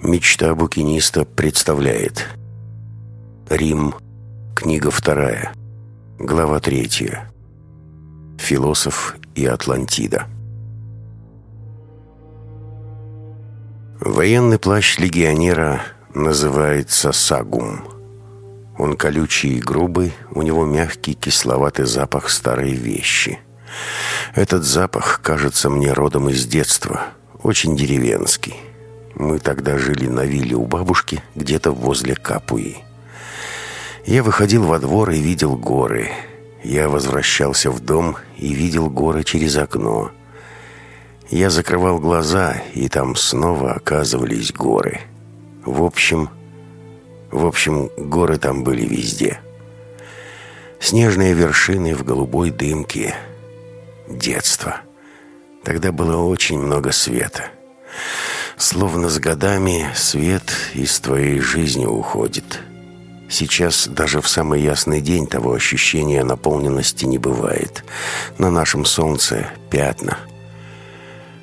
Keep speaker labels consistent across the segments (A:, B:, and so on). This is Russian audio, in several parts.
A: Мечта букиниста представляет Рим, книга вторая, глава третья Философ и Атлантида Военный плащ легионера называется сагум. Он колючий и грубый, у него мягкий кисловатый запах старой вещи. Этот запах кажется мне родом из детства, очень деревенский. Мы тогда жили на вилле у бабушки, где-то возле Капуи. Я выходил во двор и видел горы. Я возвращался в дом и видел горы через окно. Я закрывал глаза, и там снова оказывались горы. В общем, в общем, горы там были везде. Снежные вершины в голубой дымке. Детство. Тогда было очень много света. Словно с годами свет из твоей жизни уходит. Сейчас даже в самый ясный день того ощущения наполненности не бывает. На нашем солнце пятна –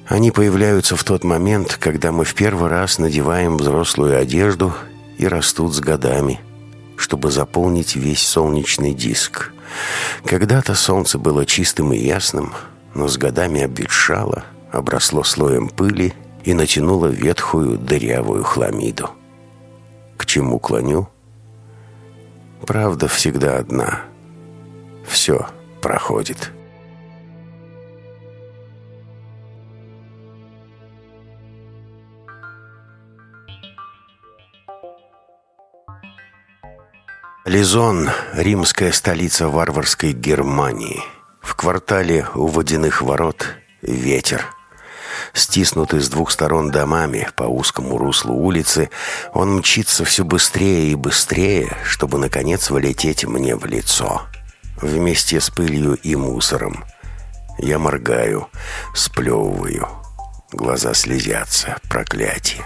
A: они появляются в тот момент, когда мы в первый раз надеваем взрослую одежду и растут с годами, чтобы заполнить весь солнечный диск. Когда-то солнце было чистым и ясным, но с годами обветшало, обросло слоем пыли и натянуло ветхую дырявую хламиду. К чему клоню? Правда всегда одна. Все проходит. Лизон – римская столица варварской Германии. В квартале у водяных ворот – ветер. Стиснутый с двух сторон домами по узкому руслу улицы, он мчится все быстрее и быстрее, чтобы, наконец, вылететь мне в лицо. Вместе с пылью и мусором. Я моргаю, сплевываю. Глаза слезятся, проклятие.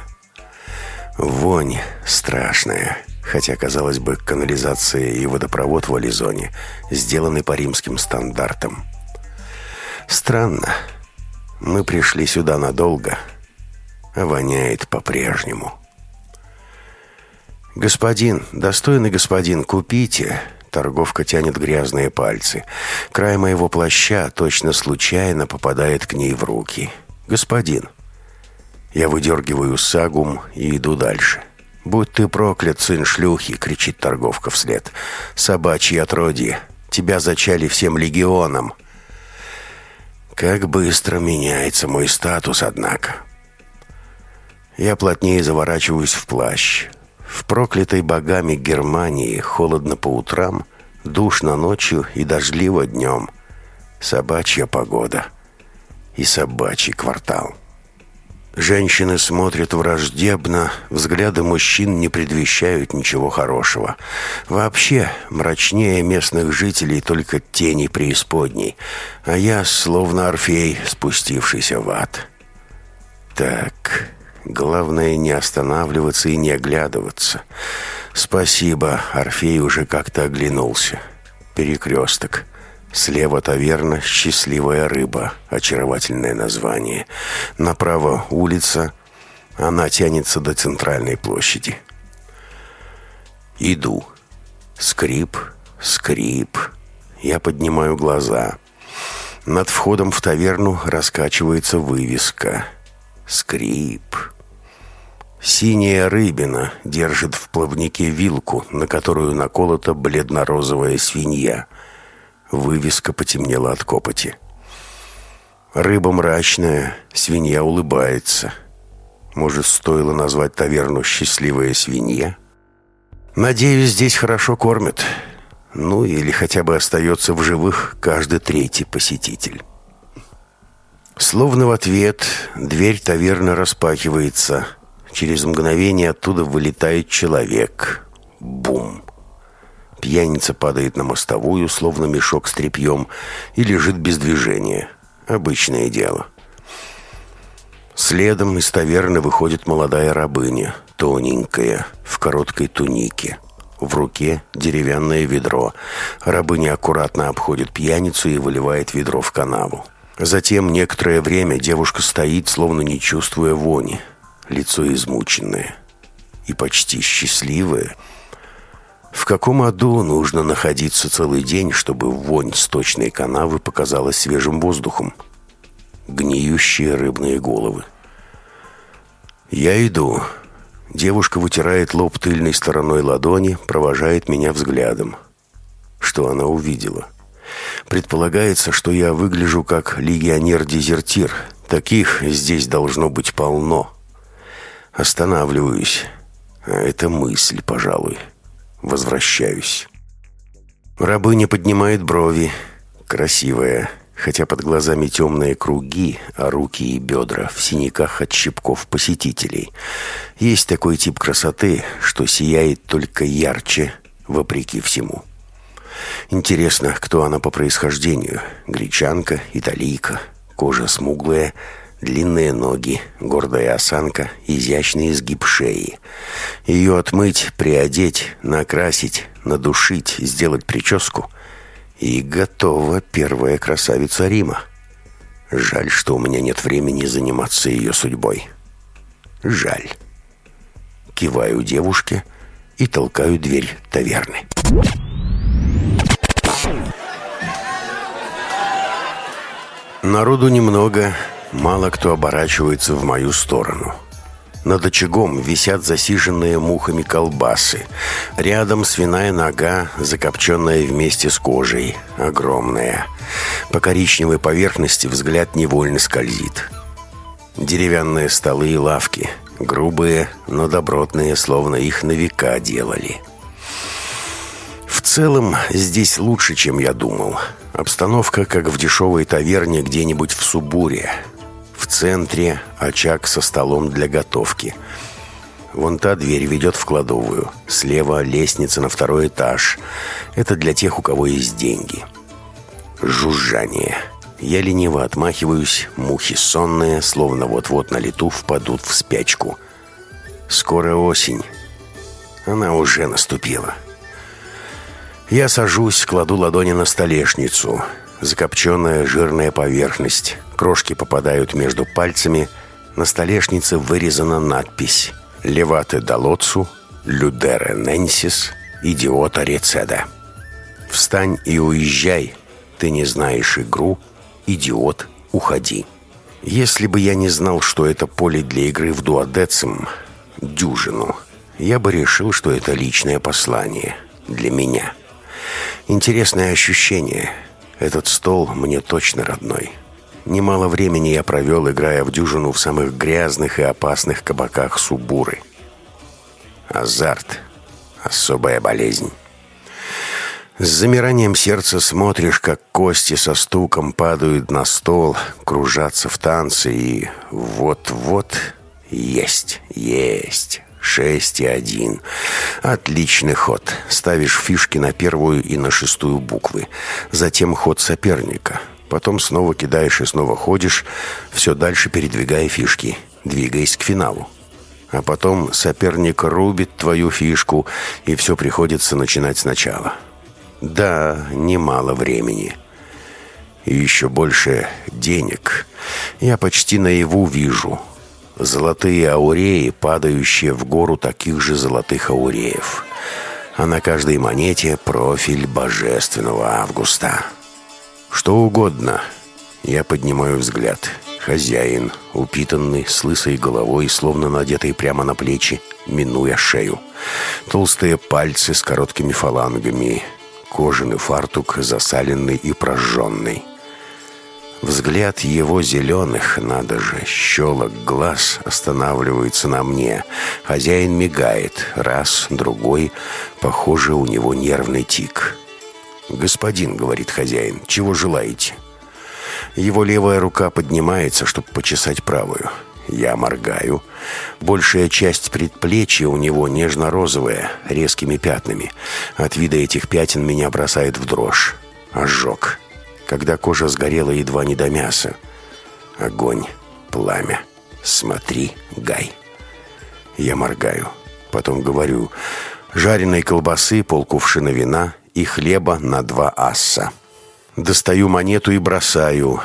A: Вонь страшная хотя, казалось бы, канализация и водопровод в Ализоне сделаны по римским стандартам. Странно. Мы пришли сюда надолго, а воняет по-прежнему. «Господин, достойный господин, купите!» Торговка тянет грязные пальцы. Край моего плаща точно случайно попадает к ней в руки. «Господин!» Я выдергиваю сагум и иду дальше. «Будь ты проклят, сын шлюхи!» — кричит торговка вслед. «Собачье отродье! Тебя зачали всем легионом!» Как быстро меняется мой статус, однако. Я плотнее заворачиваюсь в плащ. В проклятой богами Германии холодно по утрам, душно ночью и дождливо днем. Собачья погода и собачий квартал. Женщины смотрят враждебно, взгляды мужчин не предвещают ничего хорошего. Вообще, мрачнее местных жителей только тени преисподней, а я словно Орфей, спустившийся в ад. Так, главное не останавливаться и не оглядываться. Спасибо, Орфей уже как-то оглянулся. Перекресток. Слева таверна «Счастливая рыба», очаровательное название. Направо улица, она тянется до центральной площади. Иду. Скрип, скрип. Я поднимаю глаза. Над входом в таверну раскачивается вывеска. Скрип. Синяя рыбина держит в плавнике вилку, на которую наколота бледно-розовая свинья – Вывеска потемнела от копоти. Рыба мрачная, свинья улыбается. Может, стоило назвать таверну «Счастливая свинья»? Надеюсь, здесь хорошо кормят. Ну, или хотя бы остается в живых каждый третий посетитель. Словно в ответ дверь таверны распахивается. Через мгновение оттуда вылетает человек. Бум! Пьяница падает на мостовую, словно мешок с тряпьем, и лежит без движения. Обычное дело. Следом из таверны выходит молодая рабыня, тоненькая, в короткой тунике. В руке деревянное ведро. Рабыня аккуратно обходит пьяницу и выливает ведро в канаву. Затем некоторое время девушка стоит, словно не чувствуя вони. Лицо измученное. и почти счастливое. В каком аду нужно находиться целый день, чтобы вонь сточной канавы показалась свежим воздухом? Гниющие рыбные головы. Я иду. Девушка вытирает лоб тыльной стороной ладони, провожает меня взглядом. Что она увидела? Предполагается, что я выгляжу как легионер-дезертир. Таких здесь должно быть полно. Останавливаюсь. А это мысль, пожалуй. Возвращаюсь. Рабыня поднимает брови. Красивая, хотя под глазами темные круги, а руки и бедра в синяках от щипков посетителей. Есть такой тип красоты, что сияет только ярче, вопреки всему. Интересно, кто она по происхождению? Гречанка, италийка, кожа смуглая, длинные ноги, гордая осанка, изящный изгиб шеи. Ее отмыть, приодеть, накрасить, надушить, сделать прическу. И готова первая красавица Рима. Жаль, что у меня нет времени заниматься ее судьбой. Жаль. Киваю девушке и толкаю дверь таверны. Народу немного, мало кто оборачивается в мою сторону. Над очагом висят засиженные мухами колбасы. Рядом свиная нога, закопченная вместе с кожей, огромная. По коричневой поверхности взгляд невольно скользит. Деревянные столы и лавки, грубые, но добротные, словно их на века делали. В целом, здесь лучше, чем я думал. Обстановка, как в дешевой таверне где-нибудь в Субуре. Центре очаг со столом для готовки. Вон та дверь ведет в кладовую. Слева лестница на второй этаж. Это для тех, у кого есть деньги. Жужжание. Я лениво отмахиваюсь. Мухи сонные, словно вот-вот на лету впадут в спячку. Скоро осень. Она уже наступила. Я сажусь, кладу ладони на столешницу. Закопченная жирная поверхность. Крошки попадают между пальцами. На столешнице вырезана надпись «Левате долоцу, людере ненсис, идиота рецеда». «Встань и уезжай. Ты не знаешь игру. Идиот, уходи». Если бы я не знал, что это поле для игры в дуодецим, дюжину, я бы решил, что это личное послание для меня. Интересное ощущение. Этот стол мне точно родной. Немало времени я провел, играя в дюжину в самых грязных и опасных кабаках Субуры. Азарт. Особая болезнь. С замиранием сердца смотришь, как кости со стуком падают на стол, кружатся в танце и вот-вот есть, есть. Шесть и один. Отличный ход. Ставишь фишки на первую и на шестую буквы. Затем ход соперника. Потом снова кидаешь и снова ходишь, все дальше передвигая фишки, двигаясь к финалу. А потом соперник рубит твою фишку, и все приходится начинать сначала. Да, немало времени. И еще больше денег. Я почти наяву вижу – Золотые ауреи, падающие в гору таких же золотых ауреев. А на каждой монете профиль божественного Августа. Что угодно. Я поднимаю взгляд. Хозяин, упитанный, с лысой головой, словно надетый прямо на плечи, минуя шею. Толстые пальцы с короткими фалангами. Кожаный фартук, засаленный и прожженный. Взгляд его зеленых, надо же, щелок глаз останавливается на мне. Хозяин мигает, раз, другой. Похоже, у него нервный тик. «Господин», — говорит хозяин, — «чего желаете?» Его левая рука поднимается, чтобы почесать правую. Я моргаю. Большая часть предплечья у него нежно-розовая, резкими пятнами. От вида этих пятен меня бросает в дрожь. Ожог когда кожа сгорела едва не до мяса. Огонь, пламя. Смотри, Гай. Я моргаю. Потом говорю, жареной колбасы, полкувшина вина и хлеба на два асса. Достаю монету и бросаю.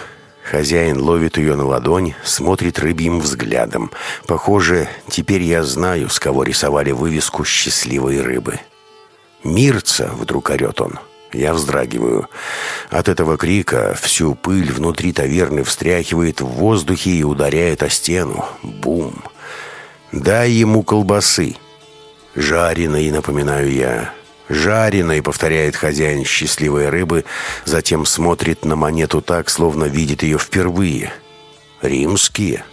A: Хозяин ловит ее на ладонь, смотрит рыбьим взглядом. Похоже, теперь я знаю, с кого рисовали вывеску счастливой рыбы. «Мирца!» — вдруг орет он. Я вздрагиваю. От этого крика всю пыль внутри таверны встряхивает в воздухе и ударяет о стену. Бум! «Дай ему колбасы!» «Жареной», — напоминаю я. «Жареной», — повторяет хозяин счастливой рыбы, затем смотрит на монету так, словно видит ее впервые. «Римские?»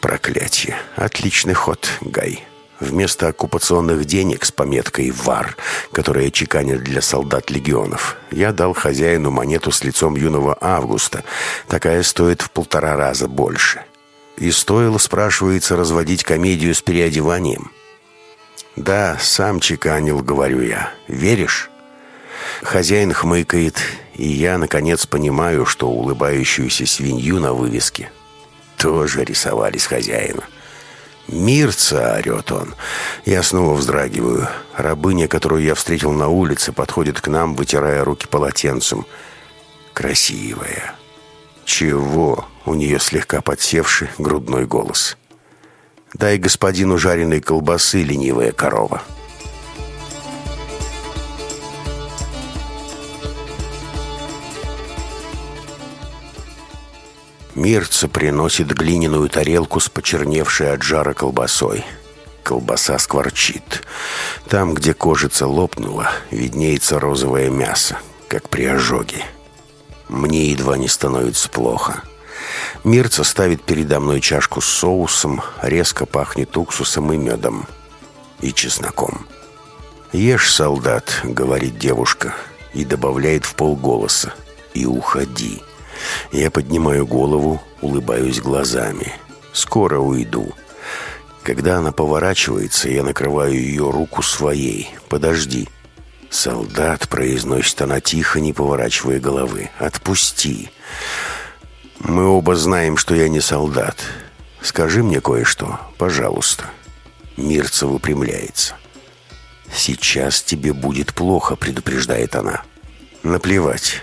A: «Проклятие! Отличный ход, Гай!» Вместо оккупационных денег с пометкой «ВАР», которая чеканят для солдат легионов, я дал хозяину монету с лицом юного Августа. Такая стоит в полтора раза больше. И стоило, спрашивается, разводить комедию с переодеванием. «Да, сам чеканил», — говорю я. «Веришь?» Хозяин хмыкает, и я, наконец, понимаю, что улыбающуюся свинью на вывеске тоже рисовали с хозяина. «Мирца!» — орет он. Я снова вздрагиваю. Рабыня, которую я встретил на улице, подходит к нам, вытирая руки полотенцем. Красивая. «Чего?» — у нее слегка подсевший грудной голос. «Дай господину жареной колбасы, ленивая корова». Мирца приносит глиняную тарелку с почерневшей от жара колбасой. Колбаса скворчит. Там, где кожица лопнула, виднеется розовое мясо, как при ожоге. Мне едва не становится плохо. Мирца ставит передо мной чашку с соусом, резко пахнет уксусом и медом. И чесноком. «Ешь, солдат», — говорит девушка, и добавляет в полголоса. «И уходи». Я поднимаю голову, улыбаюсь глазами. Скоро уйду. Когда она поворачивается, я накрываю ее руку своей. «Подожди». «Солдат», — произносит она тихо, не поворачивая головы. «Отпусти». «Мы оба знаем, что я не солдат. Скажи мне кое-что, пожалуйста». Мирца выпрямляется. «Сейчас тебе будет плохо», — предупреждает она. «Наплевать.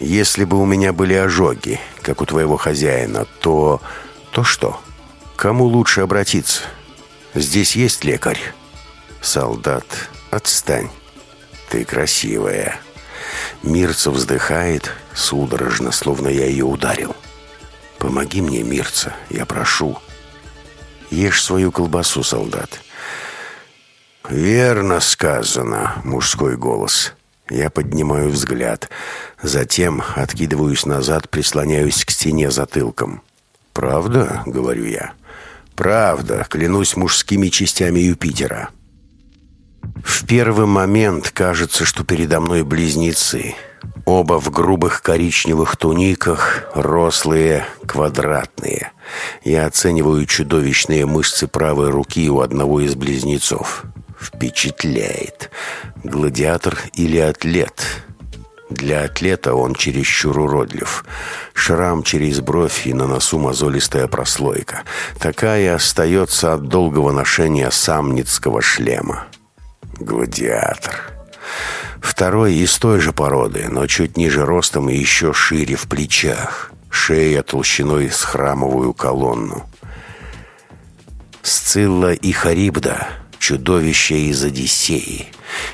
A: Если бы у меня были ожоги, как у твоего хозяина, то... То что? Кому лучше обратиться? Здесь есть лекарь? Солдат, отстань. Ты красивая. Мирца вздыхает судорожно, словно я ее ударил. Помоги мне, Мирца, я прошу. Ешь свою колбасу, солдат. Верно сказано, мужской голос. Я поднимаю взгляд. Затем откидываюсь назад, прислоняюсь к стене затылком. «Правда?» — говорю я. «Правда, клянусь мужскими частями Юпитера». В первый момент кажется, что передо мной близнецы. Оба в грубых коричневых туниках, рослые, квадратные. Я оцениваю чудовищные мышцы правой руки у одного из близнецов. Впечатляет. Гладиатор или атлет? Для атлета он чересчур уродлив. Шрам через бровь и на носу мозолистая прослойка. Такая остается от долгого ношения самницкого шлема. Гладиатор. Второй из той же породы, но чуть ниже ростом и еще шире в плечах. Шея толщиной с храмовую колонну. Сцилла и Харибда чудовище из Одиссеи.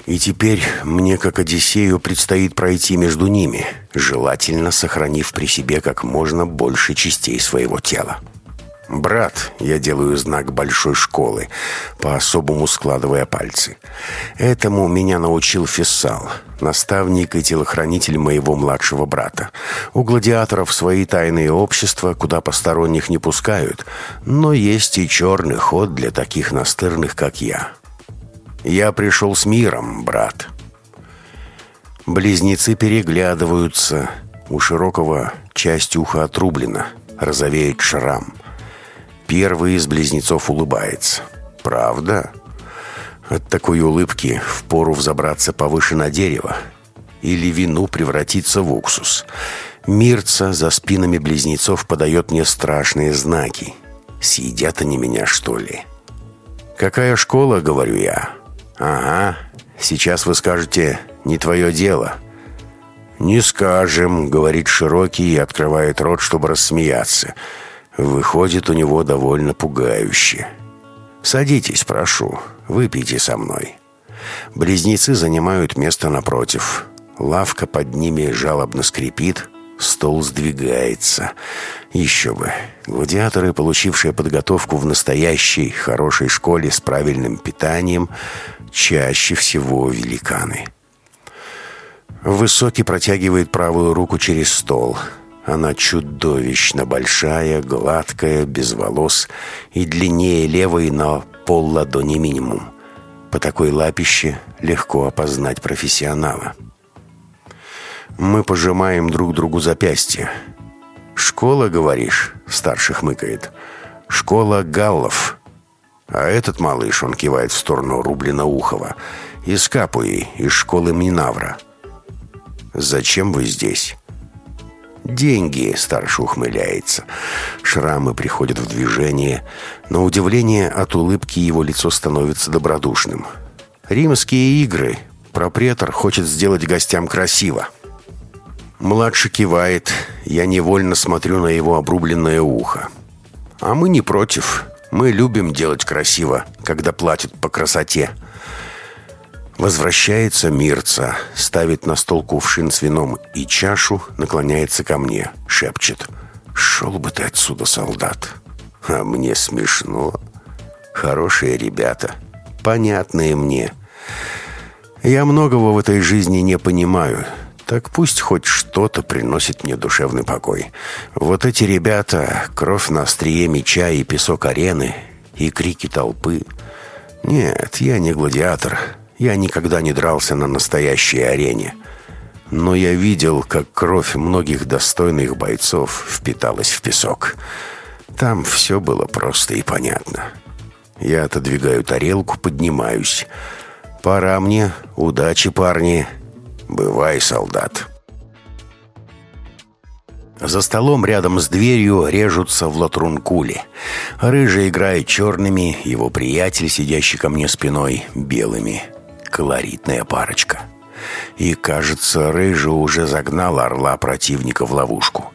A: И теперь мне, как Одиссею, предстоит пройти между ними, желательно сохранив при себе как можно больше частей своего тела. «Брат», — я делаю знак большой школы, по-особому складывая пальцы. Этому меня научил Фессал, наставник и телохранитель моего младшего брата. У гладиаторов свои тайные общества, куда посторонних не пускают, но есть и черный ход для таких настырных, как я. Я пришел с миром, брат. Близнецы переглядываются. У широкого часть уха отрублена, розовеет шрам — Первый из близнецов улыбается. «Правда?» От такой улыбки впору взобраться повыше на дерево или вину превратиться в уксус. Мирца за спинами близнецов подает мне страшные знаки. Съедят они меня, что ли? «Какая школа?» — говорю я. «Ага, сейчас вы скажете, не твое дело». «Не скажем», — говорит широкий и открывает рот, чтобы рассмеяться. Выходит у него довольно пугающе. «Садитесь, прошу, выпейте со мной». Близнецы занимают место напротив. Лавка под ними жалобно скрипит, стол сдвигается. Еще бы. Гладиаторы, получившие подготовку в настоящей хорошей школе с правильным питанием, чаще всего великаны. Высокий протягивает правую руку через стол. Она чудовищно большая, гладкая, без волос и длиннее левой на пол ладони минимум. По такой лапище легко опознать профессионала. Мы пожимаем друг другу запястья. «Школа, говоришь?» — старший хмыкает. «Школа галлов». А этот малыш, он кивает в сторону Рублина-Ухова, из Капуи, из школы Минавра. «Зачем вы здесь?» «Деньги», — старший ухмыляется. Шрамы приходят в движение. но удивление от улыбки его лицо становится добродушным. «Римские игры. Пропретор хочет сделать гостям красиво». Младший кивает. Я невольно смотрю на его обрубленное ухо. «А мы не против. Мы любим делать красиво, когда платят по красоте». Возвращается Мирца, ставит на стол кувшин с вином и чашу, наклоняется ко мне, шепчет. «Шел бы ты отсюда, солдат!» А мне смешно. Хорошие ребята, понятные мне. Я многого в этой жизни не понимаю. Так пусть хоть что-то приносит мне душевный покой. Вот эти ребята, кровь на острие меча и песок арены, и крики толпы. Нет, я не гладиатор. Я никогда не дрался на настоящей арене. Но я видел, как кровь многих достойных бойцов впиталась в песок. Там все было просто и понятно. Я отодвигаю тарелку, поднимаюсь. «Пора мне. Удачи, парни. Бывай, солдат». За столом рядом с дверью режутся в латрункуле. Рыжий играет черными, его приятель, сидящий ко мне спиной, белыми колоритная парочка. И, кажется, Рыжий уже загнал орла противника в ловушку.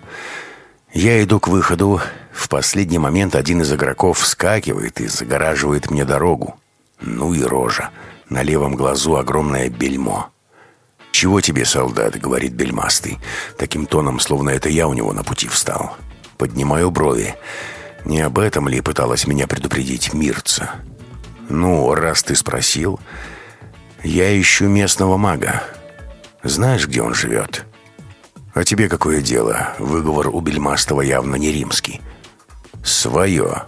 A: Я иду к выходу. В последний момент один из игроков вскакивает и загораживает мне дорогу. Ну и рожа. На левом глазу огромное бельмо. «Чего тебе, солдат?» — говорит бельмастый. Таким тоном, словно это я у него на пути встал. Поднимаю брови. Не об этом ли пыталась меня предупредить Мирца? «Ну, раз ты спросил...» Я ищу местного мага. Знаешь, где он живет? А тебе какое дело? Выговор у Бельмастова явно не римский. Свое.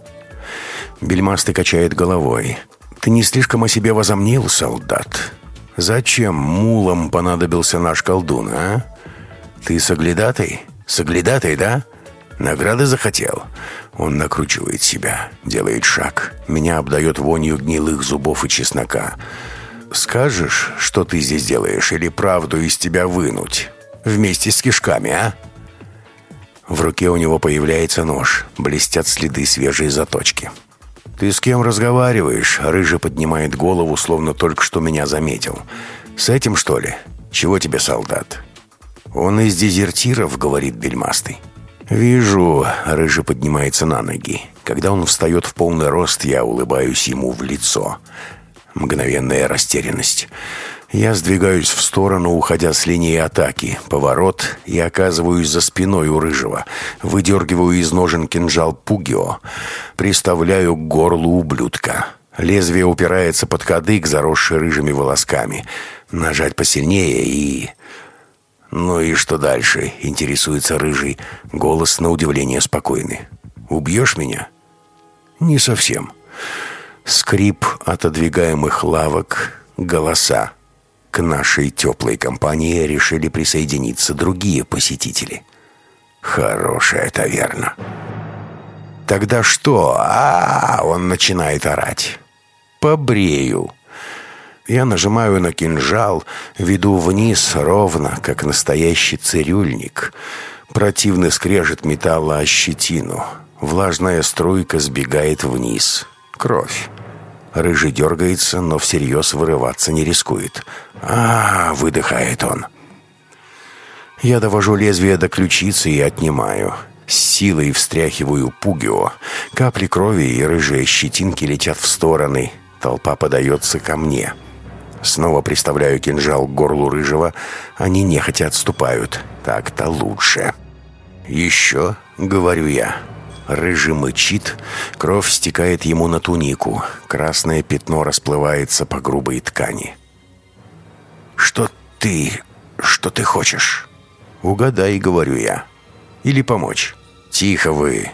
A: Бельмастый качает головой. Ты не слишком о себе возомнил, солдат? Зачем мулам понадобился наш колдун, а? Ты соглядатай? Соглядатай, да? Награды захотел. Он накручивает себя, делает шаг. Меня обдает вонью гнилых зубов и чеснока скажешь, что ты здесь делаешь, или правду из тебя вынуть? Вместе с кишками, а?» В руке у него появляется нож. Блестят следы свежей заточки. «Ты с кем разговариваешь?» Рыжий поднимает голову, словно только что меня заметил. «С этим, что ли? Чего тебе, солдат?» «Он из дезертиров», — говорит бельмастый. «Вижу», — Рыжий поднимается на ноги. Когда он встает в полный рост, я улыбаюсь ему в лицо. Мгновенная растерянность. Я сдвигаюсь в сторону, уходя с линии атаки. Поворот и оказываюсь за спиной у рыжего. Выдергиваю из ножен кинжал Пугио. Приставляю к горлу ублюдка. Лезвие упирается под кадык, заросший рыжими волосками. Нажать посильнее и... «Ну и что дальше?» — интересуется рыжий. Голос на удивление спокойный. «Убьешь меня?» «Не совсем». Скрип отодвигаемых лавок, голоса. К нашей теплой компании решили присоединиться другие посетители. Хорошая таверна. Тогда что? А, -а, -а он начинает орать. Побрею. Я нажимаю на кинжал, веду вниз ровно, как настоящий цирюльник. Противный скрежет металла о щетину. Влажная струйка сбегает вниз. Кровь. Рыжий дергается, но всерьез вырываться не рискует. а, выдыхает он. Я довожу лезвие до ключицы и отнимаю. С силой встряхиваю пугио. Капли крови и рыжие щетинки летят в стороны. Толпа подается ко мне. Снова приставляю кинжал к горлу рыжего. Они нехотя отступают. Так-то лучше. «Еще», — говорю я. Рыжий мычит, кровь стекает ему на тунику. Красное пятно расплывается по грубой ткани. «Что ты... что ты хочешь?» «Угадай», — говорю я. «Или помочь?» «Тихо вы!»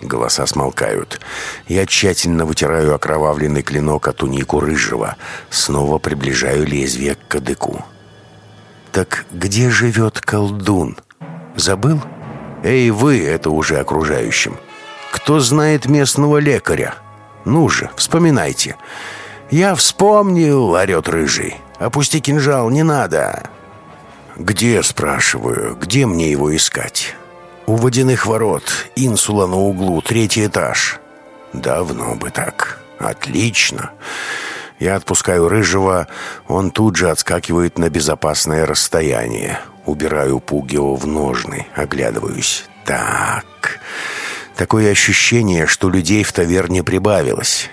A: Голоса смолкают. Я тщательно вытираю окровавленный клинок от тунику рыжего. Снова приближаю лезвие к кадыку. «Так где живет колдун? Забыл?» «Эй, вы!» — это уже окружающим. «Кто знает местного лекаря? Ну же, вспоминайте!» «Я вспомнил!» — орет рыжий. «Опусти кинжал, не надо!» «Где?» — спрашиваю. «Где мне его искать?» «У водяных ворот. Инсула на углу, третий этаж». «Давно бы так. Отлично!» Я отпускаю рыжего, он тут же отскакивает на безопасное расстояние. Убираю Пугио в ножны, оглядываюсь. Так. Такое ощущение, что людей в таверне прибавилось.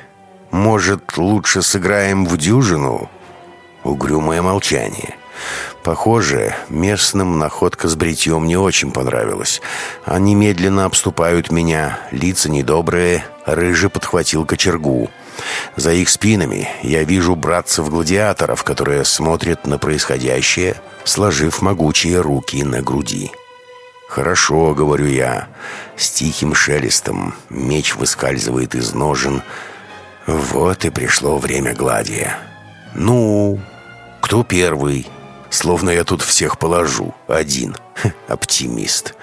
A: Может, лучше сыграем в дюжину? Угрюмое молчание. Похоже, местным находка с бритьем не очень понравилась. Они медленно обступают меня, лица недобрые, рыжий подхватил кочергу. За их спинами я вижу братцев-гладиаторов, которые смотрят на происходящее, сложив могучие руки на груди. «Хорошо», — говорю я. С тихим шелестом меч выскальзывает из ножен. Вот и пришло время гладия. «Ну, кто первый?» Словно я тут всех положу. Один. Оптимист.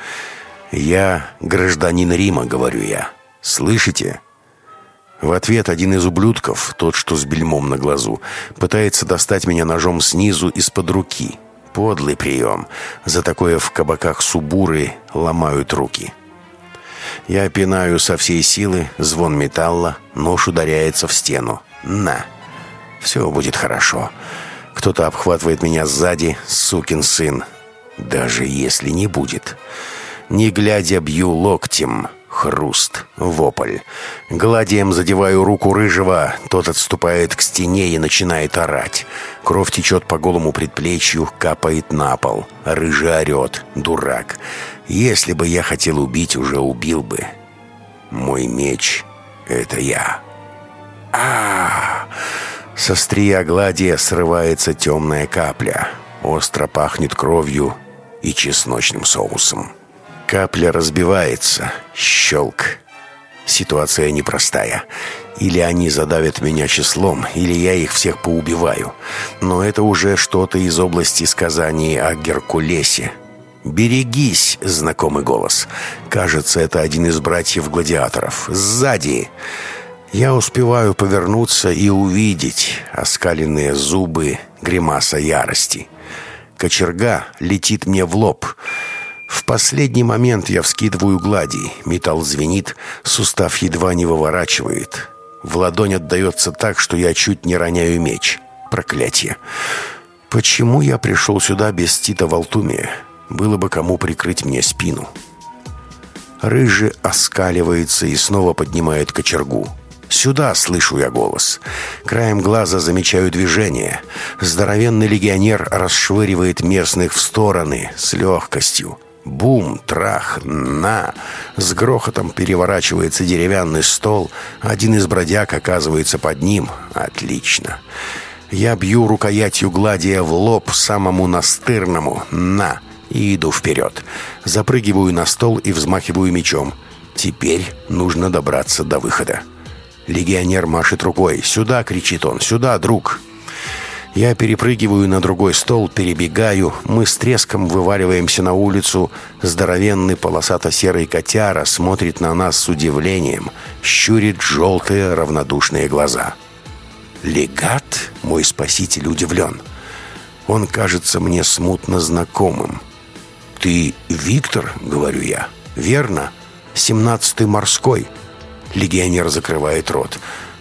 A: «Я гражданин Рима», — говорю я. «Слышите?» В ответ один из ублюдков, тот, что с бельмом на глазу, пытается достать меня ножом снизу из-под руки. Подлый прием. За такое в кабаках субуры ломают руки. Я пинаю со всей силы, звон металла, нож ударяется в стену. На! Все будет хорошо. Кто-то обхватывает меня сзади, сукин сын. Даже если не будет. Не глядя, бью локтем. Хруст, вопль. Гладием задеваю руку рыжего, тот отступает к стене и начинает орать. Кровь течет по голому предплечью, капает на пол. Рыжий орет, дурак. Если бы я хотел убить, уже убил бы. Мой меч — это я. а, Со стрия гладия срывается темная капля. Остро пахнет кровью и чесночным соусом. Капля разбивается. Щелк. Ситуация непростая. Или они задавят меня числом, или я их всех поубиваю. Но это уже что-то из области сказаний о Геркулесе. «Берегись!» — знакомый голос. Кажется, это один из братьев-гладиаторов. «Сзади!» Я успеваю повернуться и увидеть оскаленные зубы, гримаса ярости. Кочерга летит мне в лоб — в последний момент я вскидываю глади. Металл звенит, сустав едва не выворачивает. В ладонь отдается так, что я чуть не роняю меч. Проклятие. Почему я пришел сюда без Тита Валтумия? Было бы кому прикрыть мне спину. Рыжий оскаливается и снова поднимает кочергу. «Сюда!» — слышу я голос. Краем глаза замечаю движение. Здоровенный легионер расшвыривает местных в стороны с легкостью. Бум, трах, на! С грохотом переворачивается деревянный стол. Один из бродяг оказывается под ним. Отлично. Я бью рукоятью гладия в лоб самому настырному. На! И иду вперед. Запрыгиваю на стол и взмахиваю мечом. Теперь нужно добраться до выхода. Легионер машет рукой. «Сюда!» — кричит он. «Сюда, друг!» Я перепрыгиваю на другой стол, перебегаю. Мы с треском вываливаемся на улицу. Здоровенный полосато-серый котяра смотрит на нас с удивлением. Щурит желтые равнодушные глаза. «Легат?» — мой спаситель удивлен. Он кажется мне смутно знакомым. «Ты Виктор?» — говорю я. «Верно? Семнадцатый морской». Легионер закрывает рот.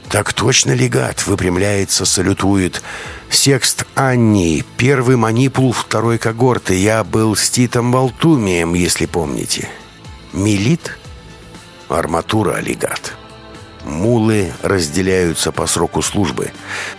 A: «Так точно, легат!» — выпрямляется, салютует. «Секст Анни, первый манипул второй когорты. Я был с Титом Валтумием, если помните». «Милит?» «Арматура, легат». Мулы разделяются по сроку службы,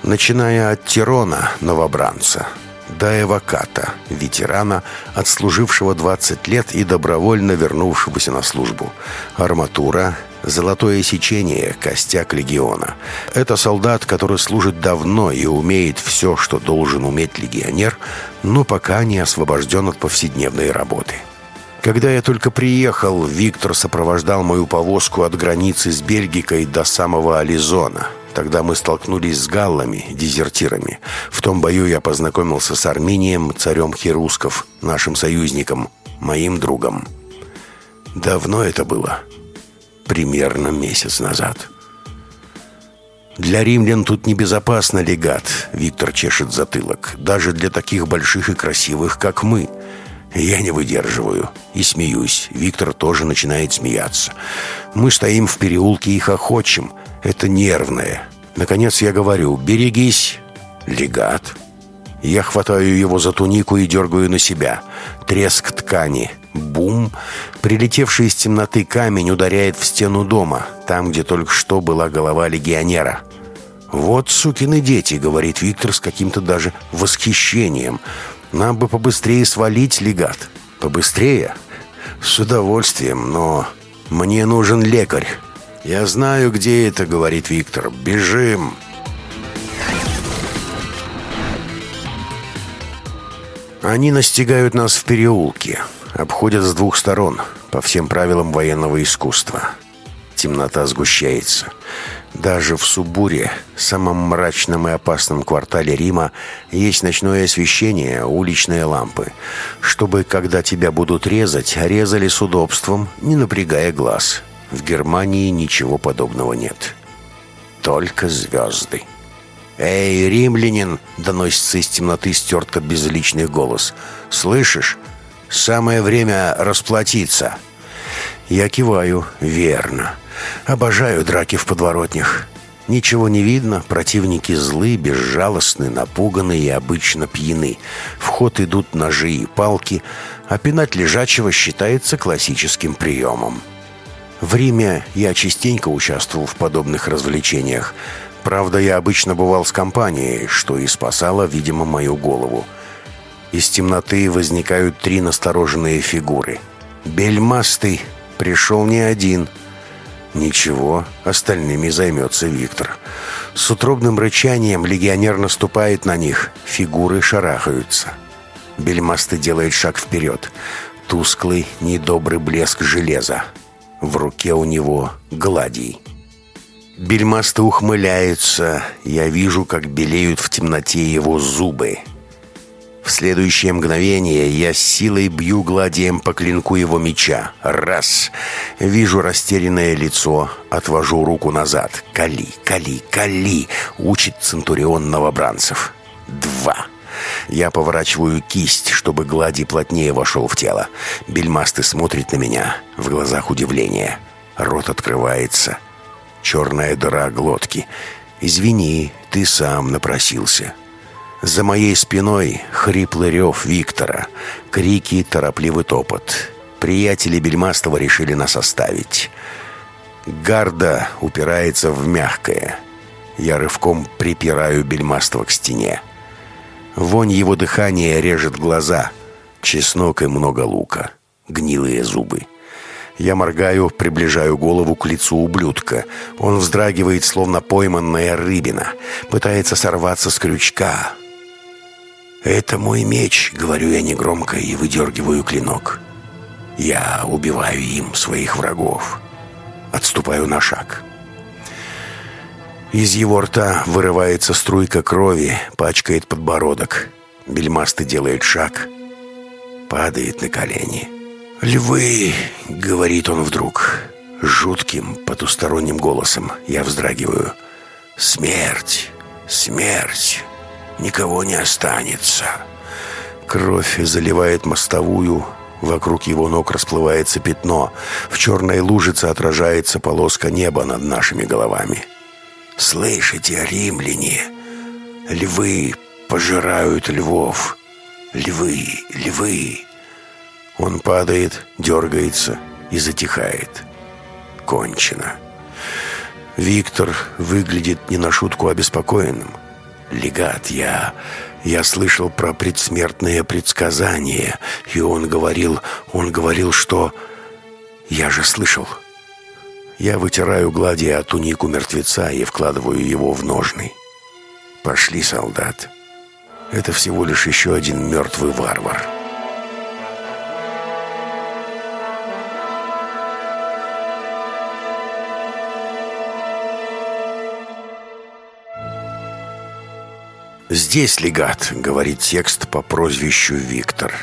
A: начиная от Тирона, новобранца, до Эваката, ветерана, отслужившего 20 лет и добровольно вернувшегося на службу. Арматура Золотое сечение – костяк легиона. Это солдат, который служит давно и умеет все, что должен уметь легионер, но пока не освобожден от повседневной работы. Когда я только приехал, Виктор сопровождал мою повозку от границы с Бельгикой до самого Ализона. Тогда мы столкнулись с галлами, дезертирами. В том бою я познакомился с Армением, царем Херусков, нашим союзником, моим другом. Давно это было примерно месяц назад. «Для римлян тут небезопасно, легат», — Виктор чешет затылок. «Даже для таких больших и красивых, как мы». Я не выдерживаю и смеюсь. Виктор тоже начинает смеяться. Мы стоим в переулке и хохочем. Это нервное. Наконец я говорю «Берегись, легат». Я хватаю его за тунику и дергаю на себя. Треск ткани. Бум! Прилетевший из темноты камень ударяет в стену дома, там, где только что была голова легионера. «Вот сукины дети», — говорит Виктор с каким-то даже восхищением. «Нам бы побыстрее свалить, легат». «Побыстрее?» «С удовольствием, но мне нужен лекарь». «Я знаю, где это», — говорит Виктор. «Бежим!» Они настигают нас в переулке. Обходят с двух сторон, по всем правилам военного искусства. Темнота сгущается. Даже в Субуре, самом мрачном и опасном квартале Рима, есть ночное освещение, уличные лампы. Чтобы, когда тебя будут резать, резали с удобством, не напрягая глаз. В Германии ничего подобного нет. Только звезды. «Эй, римлянин!» — доносится из темноты стерто безличный голос. «Слышишь? Самое время расплатиться. Я киваю. Верно. Обожаю драки в подворотнях. Ничего не видно, противники злы, безжалостны, напуганы и обычно пьяны. В ход идут ножи и палки, а пинать лежачего считается классическим приемом. В Риме я частенько участвовал в подобных развлечениях. Правда, я обычно бывал с компанией, что и спасало, видимо, мою голову. Из темноты возникают три настороженные фигуры. Бельмастый пришел не один. Ничего, остальными займется Виктор. С утробным рычанием легионер наступает на них. Фигуры шарахаются. Бельмастый делает шаг вперед. Тусклый, недобрый блеск железа. В руке у него гладий. Бельмасто ухмыляется. Я вижу, как белеют в темноте его зубы. В следующее мгновение я силой бью гладием по клинку его меча. Раз. Вижу растерянное лицо, отвожу руку назад. «Кали, кали, кали!» — учит Центурион новобранцев. Два. Я поворачиваю кисть, чтобы глади плотнее вошел в тело. Бельмасты смотрит на меня, в глазах удивление. Рот открывается. Черная дыра глотки. «Извини, ты сам напросился». За моей спиной хриплый рев Виктора, крики, торопливый топот. Приятели Бельмастова решили нас оставить. Гарда упирается в мягкое. Я рывком припираю Бельмастова к стене. Вонь его дыхания режет глаза. Чеснок и много лука. Гнилые зубы. Я моргаю, приближаю голову к лицу ублюдка. Он вздрагивает, словно пойманная рыбина. Пытается сорваться с крючка. «Это мой меч», — говорю я негромко и выдергиваю клинок. Я убиваю им своих врагов. Отступаю на шаг. Из его рта вырывается струйка крови, пачкает подбородок. Бельмастый делает шаг, падает на колени. «Львы!» — говорит он вдруг, жутким потусторонним голосом. Я вздрагиваю. «Смерть! Смерть!» никого не останется. Кровь заливает мостовую, вокруг его ног расплывается пятно, в черной лужице отражается полоска неба над нашими головами. «Слышите, римляне? Львы пожирают львов. Львы, львы!» Он падает, дергается и затихает. Кончено. Виктор выглядит не на шутку обеспокоенным. «Легат, я... я слышал про предсмертные предсказания, и он говорил... он говорил, что... я же слышал...» Я вытираю глади от тунику мертвеца и вкладываю его в ножны. «Пошли, солдат. Это всего лишь еще один мертвый варвар». «Здесь легат», — говорит текст по прозвищу Виктор.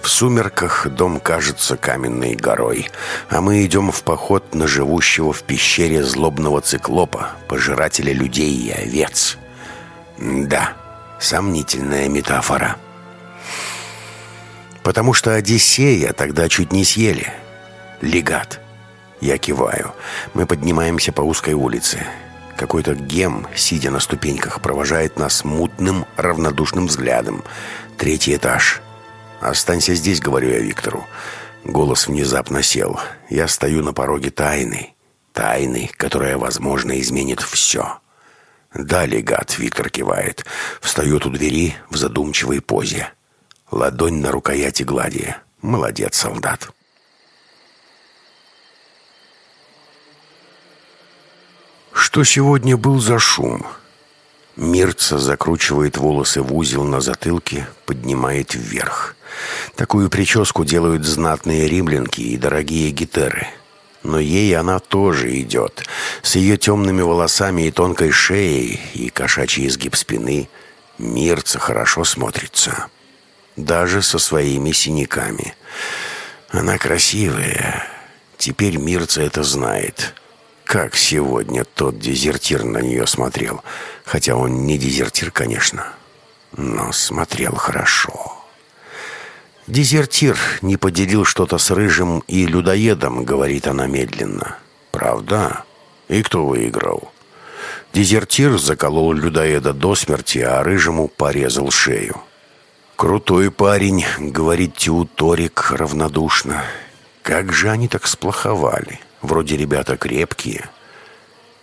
A: В сумерках дом кажется каменной горой, а мы идем в поход на живущего в пещере злобного циклопа, пожирателя людей и овец. Да, сомнительная метафора. Потому что Одиссея тогда чуть не съели. Легат. Я киваю. Мы поднимаемся по узкой улице. Какой-то гем, сидя на ступеньках, провожает нас мутным, равнодушным взглядом. Третий этаж. «Останься здесь», — говорю я Виктору. Голос внезапно сел. Я стою на пороге тайны. Тайны, которая, возможно, изменит все. «Да, легат», — Виктор кивает. Встает у двери в задумчивой позе. Ладонь на рукояти глади. «Молодец, солдат». Что сегодня был за шум? Мирца закручивает волосы в узел на затылке, поднимает вверх. Такую прическу делают знатные римлянки и дорогие гитеры. Но ей она тоже идет. С ее темными волосами и тонкой шеей, и кошачий изгиб спины, Мирца хорошо смотрится. Даже со своими синяками. Она красивая. Теперь Мирца это знает. Как сегодня тот дезертир на нее смотрел. Хотя он не дезертир, конечно. Но смотрел хорошо. «Дезертир не поделил что-то с Рыжим и Людоедом», — говорит она медленно. «Правда? И кто выиграл?» Дезертир заколол Людоеда до смерти, а Рыжему порезал шею. «Крутой парень», — говорит Теуторик равнодушно. «Как же они так сплоховали?» Вроде ребята крепкие.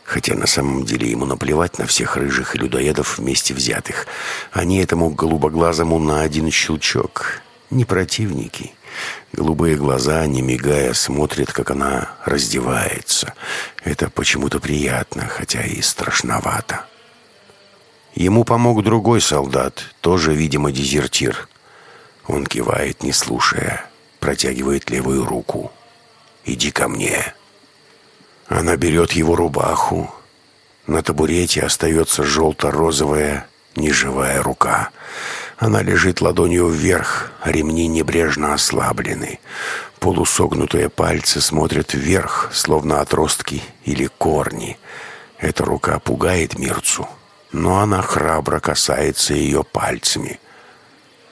A: Хотя на самом деле ему наплевать на всех рыжих и людоедов вместе взятых. Они этому голубоглазому на один щелчок. Не противники. Голубые глаза, не мигая, смотрят, как она раздевается. Это почему-то приятно, хотя и страшновато. Ему помог другой солдат, тоже, видимо, дезертир. Он кивает, не слушая, протягивает левую руку. «Иди ко мне». Она берет его рубаху. На табурете остается желто-розовая неживая рука. Она лежит ладонью вверх, ремни небрежно ослаблены. Полусогнутые пальцы смотрят вверх, словно отростки или корни. Эта рука пугает Мирцу, но она храбро касается ее пальцами.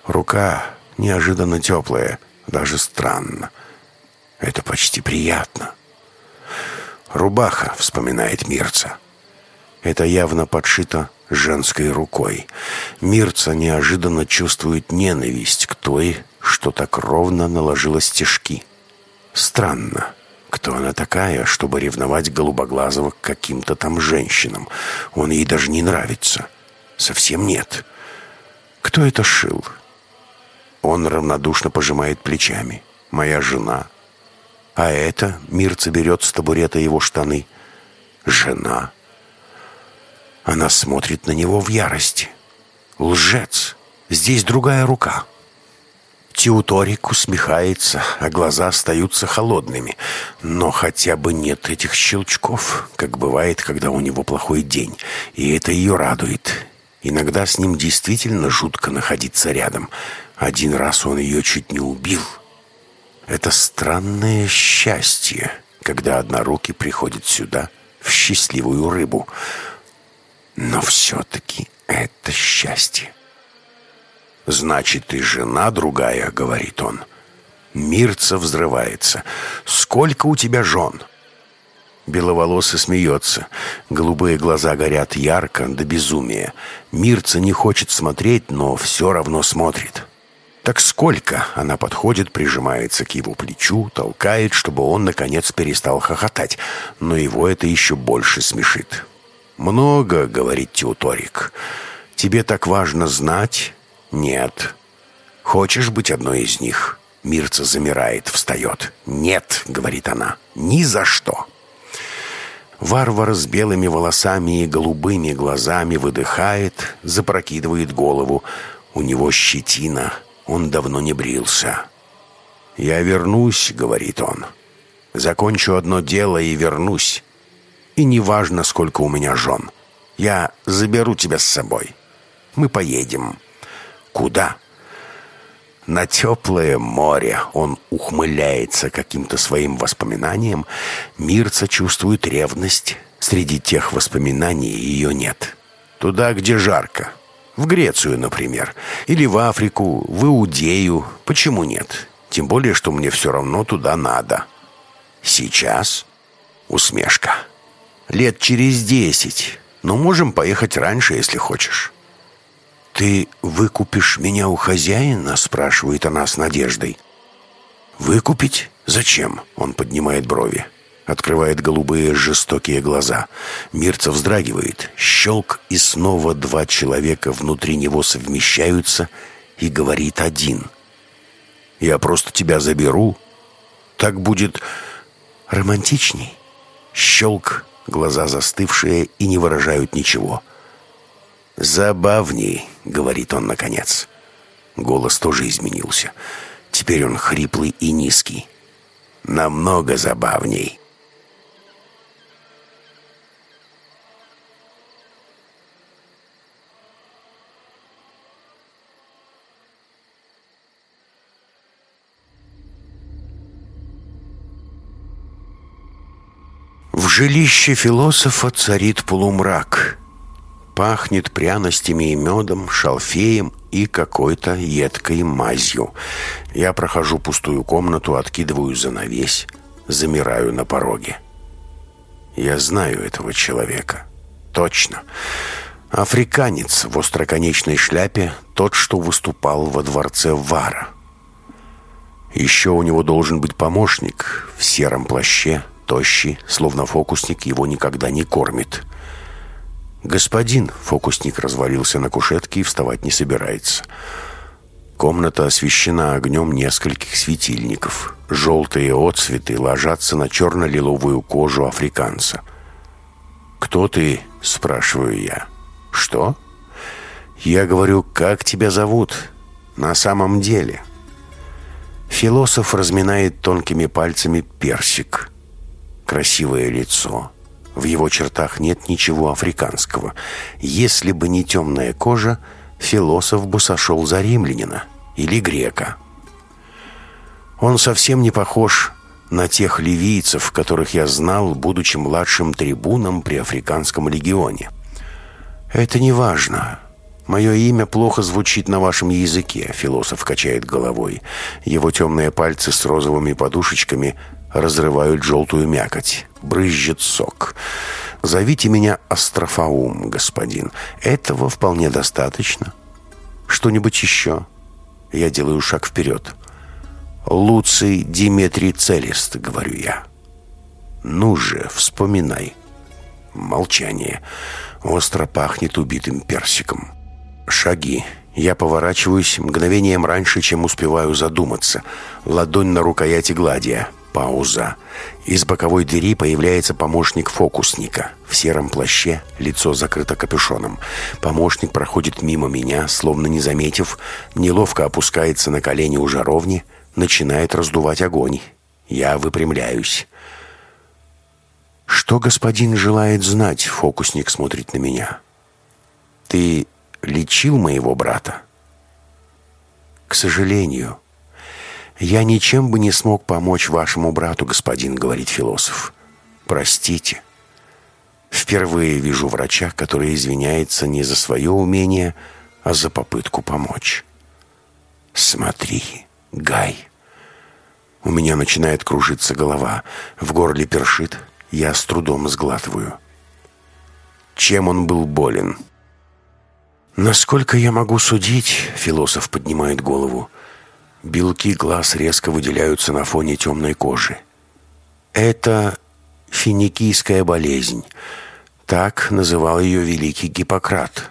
A: Рука неожиданно теплая, даже странно. Это почти приятно. «Рубаха», — вспоминает Мирца. Это явно подшито женской рукой. Мирца неожиданно чувствует ненависть к той, что так ровно наложила стежки. Странно, кто она такая, чтобы ревновать Голубоглазого к каким-то там женщинам. Он ей даже не нравится. Совсем нет. Кто это шил? Он равнодушно пожимает плечами. Моя жена — а это, Мирца берет с табурета его штаны, жена. Она смотрит на него в ярости. Лжец. Здесь другая рука. Теуторик усмехается, а глаза остаются холодными. Но хотя бы нет этих щелчков, как бывает, когда у него плохой день. И это ее радует. Иногда с ним действительно жутко находиться рядом. Один раз он ее чуть не убил — это странное счастье, когда однорукий приходит сюда в счастливую рыбу. Но все-таки это счастье. «Значит, и жена другая», — говорит он. Мирца взрывается. «Сколько у тебя жен?» Беловолосый смеется. Голубые глаза горят ярко, до безумия. Мирца не хочет смотреть, но все равно смотрит. «Так сколько?» Она подходит, прижимается к его плечу, толкает, чтобы он, наконец, перестал хохотать. Но его это еще больше смешит. «Много», — говорит Теуторик. «Тебе так важно знать?» «Нет». «Хочешь быть одной из них?» Мирца замирает, встает. «Нет», — говорит она, — «ни за что». Варвар с белыми волосами и голубыми глазами выдыхает, запрокидывает голову. У него щетина, он давно не брился. «Я вернусь», — говорит он. «Закончу одно дело и вернусь. И неважно, сколько у меня жен. Я заберу тебя с собой. Мы поедем». «Куда?» на теплое море. Он ухмыляется каким-то своим воспоминанием. Мирца чувствует ревность. Среди тех воспоминаний ее нет. Туда, где жарко. В Грецию, например. Или в Африку, в Иудею. Почему нет? Тем более, что мне все равно туда надо. Сейчас усмешка. Лет через десять. Но можем поехать раньше, если хочешь. «Ты выкупишь меня у хозяина?» — спрашивает она с надеждой. «Выкупить? Зачем?» — он поднимает брови. Открывает голубые жестокие глаза. Мирца вздрагивает. Щелк, и снова два человека внутри него совмещаются, и говорит один. «Я просто тебя заберу. Так будет романтичней». Щелк, глаза застывшие и не выражают ничего. «Забавней», — говорит он наконец. Голос тоже изменился. Теперь он хриплый и низкий. «Намного забавней». В жилище философа царит полумрак. Пахнет пряностями и медом, шалфеем и какой-то едкой мазью. Я прохожу пустую комнату, откидываю занавесь, замираю на пороге. Я знаю этого человека. Точно. Африканец в остроконечной шляпе, тот, что выступал во дворце Вара. Еще у него должен быть помощник в сером плаще, тощий, словно фокусник его никогда не кормит. «Господин!» — фокусник развалился на кушетке и вставать не собирается. Комната освещена огнем нескольких светильников. Желтые отцветы ложатся на черно-лиловую кожу африканца. «Кто ты?» — спрашиваю я. «Что?» «Я говорю, как тебя зовут?» «На самом деле?» Философ разминает тонкими пальцами персик. Красивое лицо. В его чертах нет ничего африканского. Если бы не темная кожа, философ бы сошел за римлянина или грека. Он совсем не похож на тех ливийцев, которых я знал, будучи младшим трибуном при Африканском легионе. Это не важно. Мое имя плохо звучит на вашем языке, философ качает головой. Его темные пальцы с розовыми подушечками разрывают желтую мякоть. Брызжет сок. Зовите меня Астрофаум, господин. Этого вполне достаточно. Что-нибудь еще? Я делаю шаг вперед. Луций Диметрий Целест, говорю я. Ну же, вспоминай. Молчание. Остро пахнет убитым персиком. Шаги. Я поворачиваюсь мгновением раньше, чем успеваю задуматься. Ладонь на рукояти гладия. Пауза. Из боковой двери появляется помощник фокусника. В сером плаще, лицо закрыто капюшоном. Помощник проходит мимо меня, словно не заметив, неловко опускается на колени у жаровни, начинает раздувать огонь. Я выпрямляюсь. «Что господин желает знать?» — фокусник смотрит на меня. «Ты лечил моего брата?» «К сожалению». «Я ничем бы не смог помочь вашему брату, господин», — говорит философ. «Простите». Впервые вижу врача, который извиняется не за свое умение, а за попытку помочь. «Смотри, Гай». У меня начинает кружиться голова, в горле першит, Я с трудом сглатываю. Чем он был болен? Насколько я могу судить, философ поднимает голову. Белки глаз резко выделяются на фоне темной кожи. Это финикийская болезнь. Так называл ее великий Гиппократ.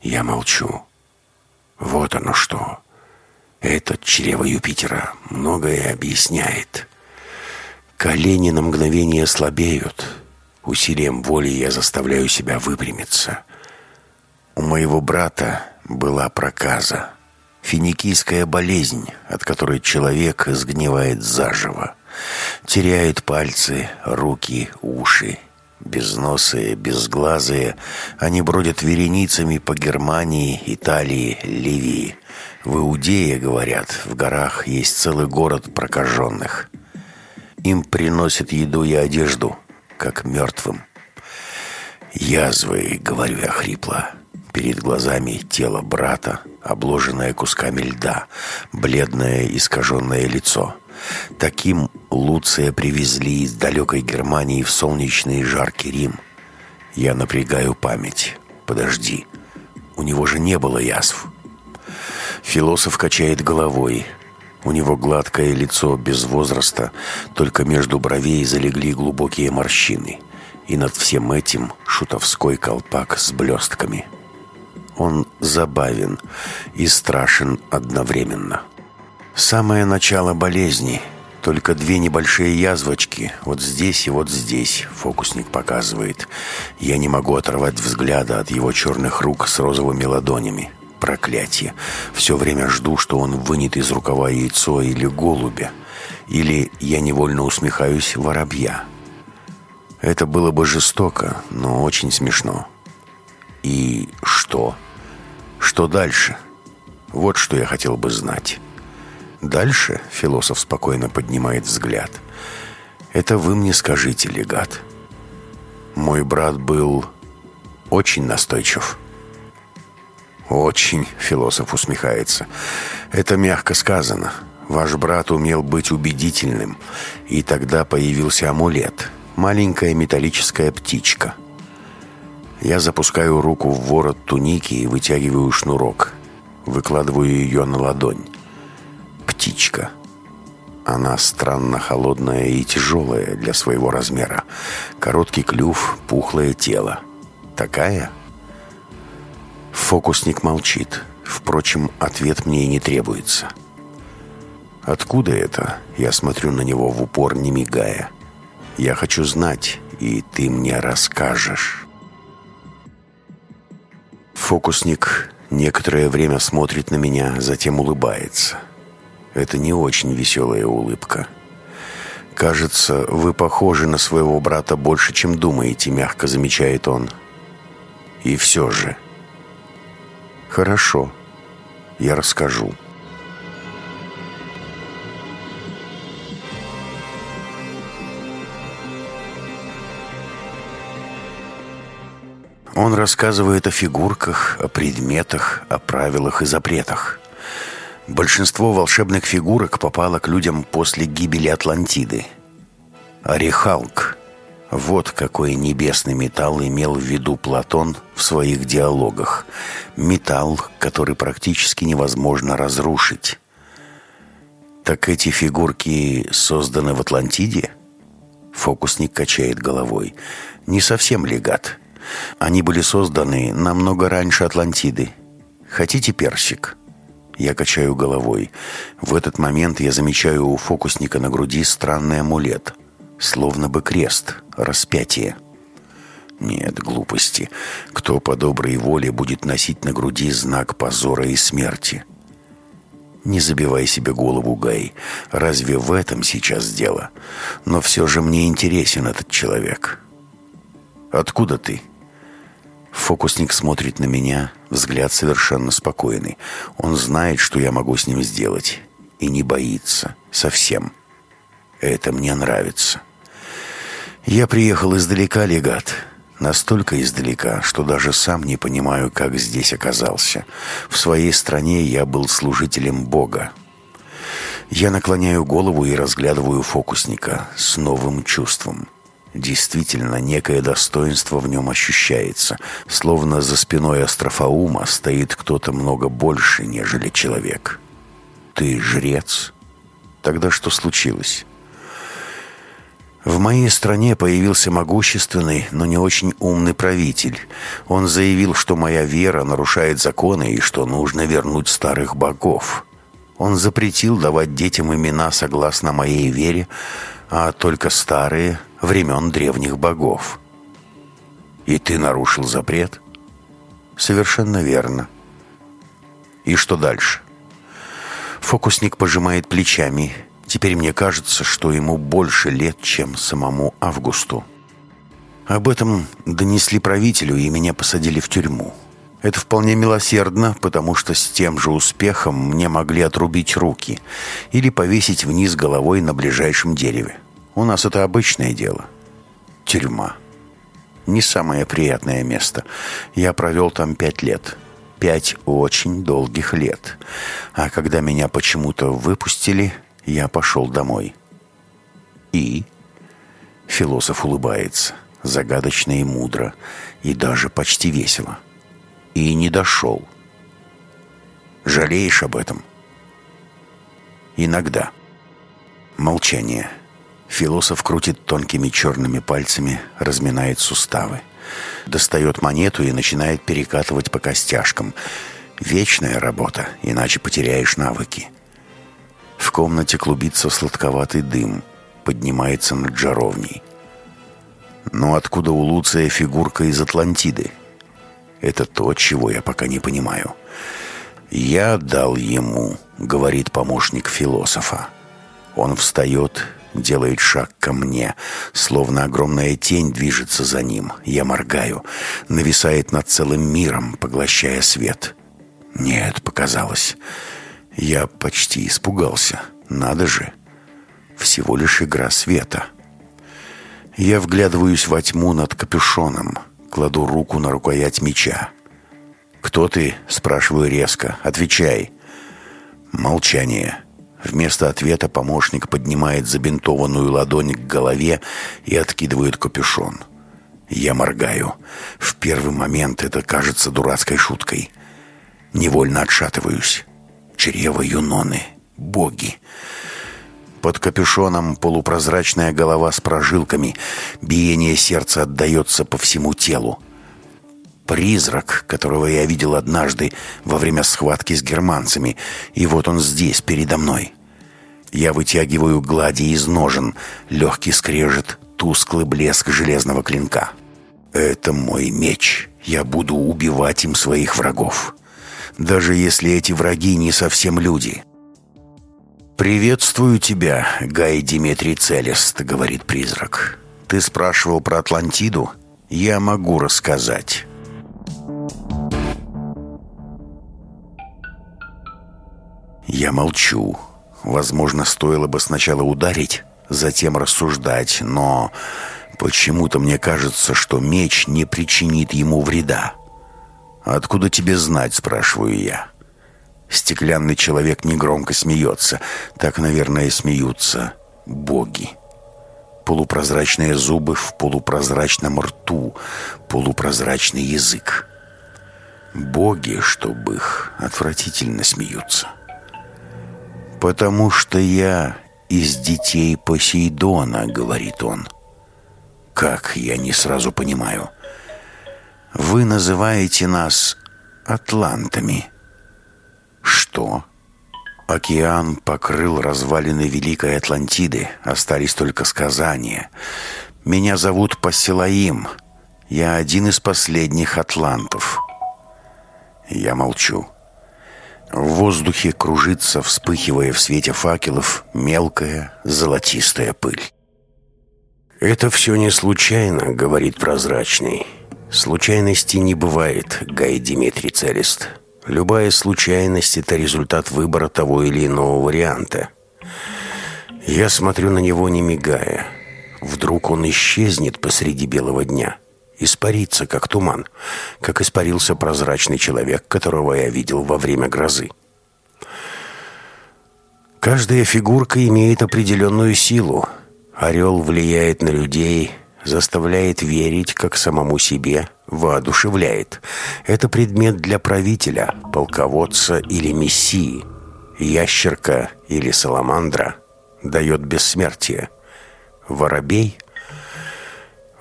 A: Я молчу. Вот оно что. Этот чрево Юпитера многое объясняет. Колени на мгновение слабеют. Усилием воли я заставляю себя выпрямиться. У моего брата была проказа. Финикийская болезнь, от которой человек сгнивает заживо. Теряет пальцы, руки, уши. Безносые, безглазые, они бродят вереницами по Германии, Италии, Ливии. В Иудее, говорят, в горах есть целый город прокаженных. Им приносят еду и одежду, как мертвым. «Язвы», — говорю я хрипло. Перед глазами тело брата, обложенное кусками льда, бледное искаженное лицо. Таким Луция привезли из далекой Германии в солнечный жаркий Рим. Я напрягаю память. Подожди, у него же не было язв. Философ качает головой. У него гладкое лицо без возраста, только между бровей залегли глубокие морщины. И над всем этим шутовской колпак с блестками. Он забавен и страшен одновременно. Самое начало болезни. Только две небольшие язвочки. Вот здесь и вот здесь, фокусник показывает. Я не могу оторвать взгляда от его черных рук с розовыми ладонями. Проклятие. Все время жду, что он вынет из рукава яйцо или голубя. Или я невольно усмехаюсь воробья. Это было бы жестоко, но очень смешно. И что? Что дальше? Вот что я хотел бы знать. Дальше, философ спокойно поднимает взгляд. Это вы мне скажите, легат. Мой брат был очень настойчив. «Очень», — философ усмехается. «Это мягко сказано. Ваш брат умел быть убедительным, и тогда появился амулет, маленькая металлическая птичка. Я запускаю руку в ворот туники и вытягиваю шнурок. Выкладываю ее на ладонь. Птичка. Она странно холодная и тяжелая для своего размера. Короткий клюв, пухлое тело. Такая Фокусник молчит. Впрочем, ответ мне и не требуется. «Откуда это?» Я смотрю на него в упор, не мигая. «Я хочу знать, и ты мне расскажешь». Фокусник некоторое время смотрит на меня, затем улыбается. Это не очень веселая улыбка. «Кажется, вы похожи на своего брата больше, чем думаете», — мягко замечает он. «И все же...» Хорошо, я расскажу. Он рассказывает о фигурках, о предметах, о правилах и запретах. Большинство волшебных фигурок попало к людям после гибели Атлантиды. Орехалк вот какой небесный металл имел в виду Платон в своих диалогах. Металл, который практически невозможно разрушить. Так эти фигурки созданы в Атлантиде? Фокусник качает головой. Не совсем легат. Они были созданы намного раньше Атлантиды. Хотите персик? Я качаю головой. В этот момент я замечаю у фокусника на груди странный амулет словно бы крест, распятие. Нет, глупости. Кто по доброй воле будет носить на груди знак позора и смерти? Не забивай себе голову, Гай. Разве в этом сейчас дело? Но все же мне интересен этот человек. Откуда ты? Фокусник смотрит на меня, взгляд совершенно спокойный. Он знает, что я могу с ним сделать. И не боится. Совсем. Это мне нравится. Я приехал издалека, легат. Настолько издалека, что даже сам не понимаю, как здесь оказался. В своей стране я был служителем Бога. Я наклоняю голову и разглядываю фокусника с новым чувством. Действительно, некое достоинство в нем ощущается, словно за спиной Астрофаума стоит кто-то много больше, нежели человек. «Ты жрец?» Тогда что случилось? В моей стране появился могущественный, но не очень умный правитель. Он заявил, что моя вера нарушает законы и что нужно вернуть старых богов. Он запретил давать детям имена согласно моей вере, а только старые времен древних богов. И ты нарушил запрет? Совершенно верно. И что дальше? Фокусник пожимает плечами. Теперь мне кажется, что ему больше лет, чем самому Августу. Об этом донесли правителю, и меня посадили в тюрьму. Это вполне милосердно, потому что с тем же успехом мне могли отрубить руки или повесить вниз головой на ближайшем дереве. У нас это обычное дело. Тюрьма. Не самое приятное место. Я провел там пять лет. Пять очень долгих лет. А когда меня почему-то выпустили, я пошел домой. И... Философ улыбается. Загадочно и мудро. И даже почти весело. И не дошел. Жалеешь об этом? Иногда. Молчание. Философ крутит тонкими черными пальцами, разминает суставы. Достает монету и начинает перекатывать по костяшкам. Вечная работа, иначе потеряешь навыки. В комнате клубится сладковатый дым, поднимается над жаровней. Но откуда у Луция фигурка из Атлантиды? Это то, чего я пока не понимаю. «Я дал ему», — говорит помощник философа. Он встает делает шаг ко мне, словно огромная тень движется за ним. Я моргаю, нависает над целым миром, поглощая свет. Нет, показалось. Я почти испугался. Надо же. Всего лишь игра света. Я вглядываюсь во тьму над капюшоном, кладу руку на рукоять меча. «Кто ты?» — спрашиваю резко. «Отвечай». Молчание. Вместо ответа помощник поднимает забинтованную ладонь к голове и откидывает капюшон. Я моргаю. В первый момент это кажется дурацкой шуткой. Невольно отшатываюсь. Чрево Юноны. Боги. Под капюшоном полупрозрачная голова с прожилками. Биение сердца отдается по всему телу. Призрак, которого я видел однажды во время схватки с германцами, и вот он здесь, передо мной. Я вытягиваю глади из ножен, легкий скрежет, тусклый блеск железного клинка. Это мой меч. Я буду убивать им своих врагов. Даже если эти враги не совсем люди. «Приветствую тебя, Гай Диметрий Целест», — говорит призрак. «Ты спрашивал про Атлантиду? Я могу рассказать». Я молчу. Возможно, стоило бы сначала ударить, затем рассуждать, но почему-то мне кажется, что меч не причинит ему вреда. «Откуда тебе знать?» – спрашиваю я. Стеклянный человек негромко смеется. Так, наверное, смеются боги. Полупрозрачные зубы в полупрозрачном рту, полупрозрачный язык. Боги, чтобы их, отвратительно смеются. «Потому что я из детей Посейдона», — говорит он. «Как, я не сразу понимаю. Вы называете нас атлантами». «Что?» Океан покрыл развалины Великой Атлантиды, остались только сказания. «Меня зовут Пассилаим. Я один из последних атлантов». Я молчу. В воздухе кружится, вспыхивая в свете факелов, мелкая золотистая пыль. «Это все не случайно», — говорит прозрачный. «Случайности не бывает, Гай Дмитрий Целест. Любая случайность — это результат выбора того или иного варианта. Я смотрю на него, не мигая. Вдруг он исчезнет посреди белого дня» испариться, как туман, как испарился прозрачный человек, которого я видел во время грозы. Каждая фигурка имеет определенную силу. Орел влияет на людей, заставляет верить как самому себе, воодушевляет. Это предмет для правителя, полководца или мессии. Ящерка или саламандра дает бессмертие. Воробей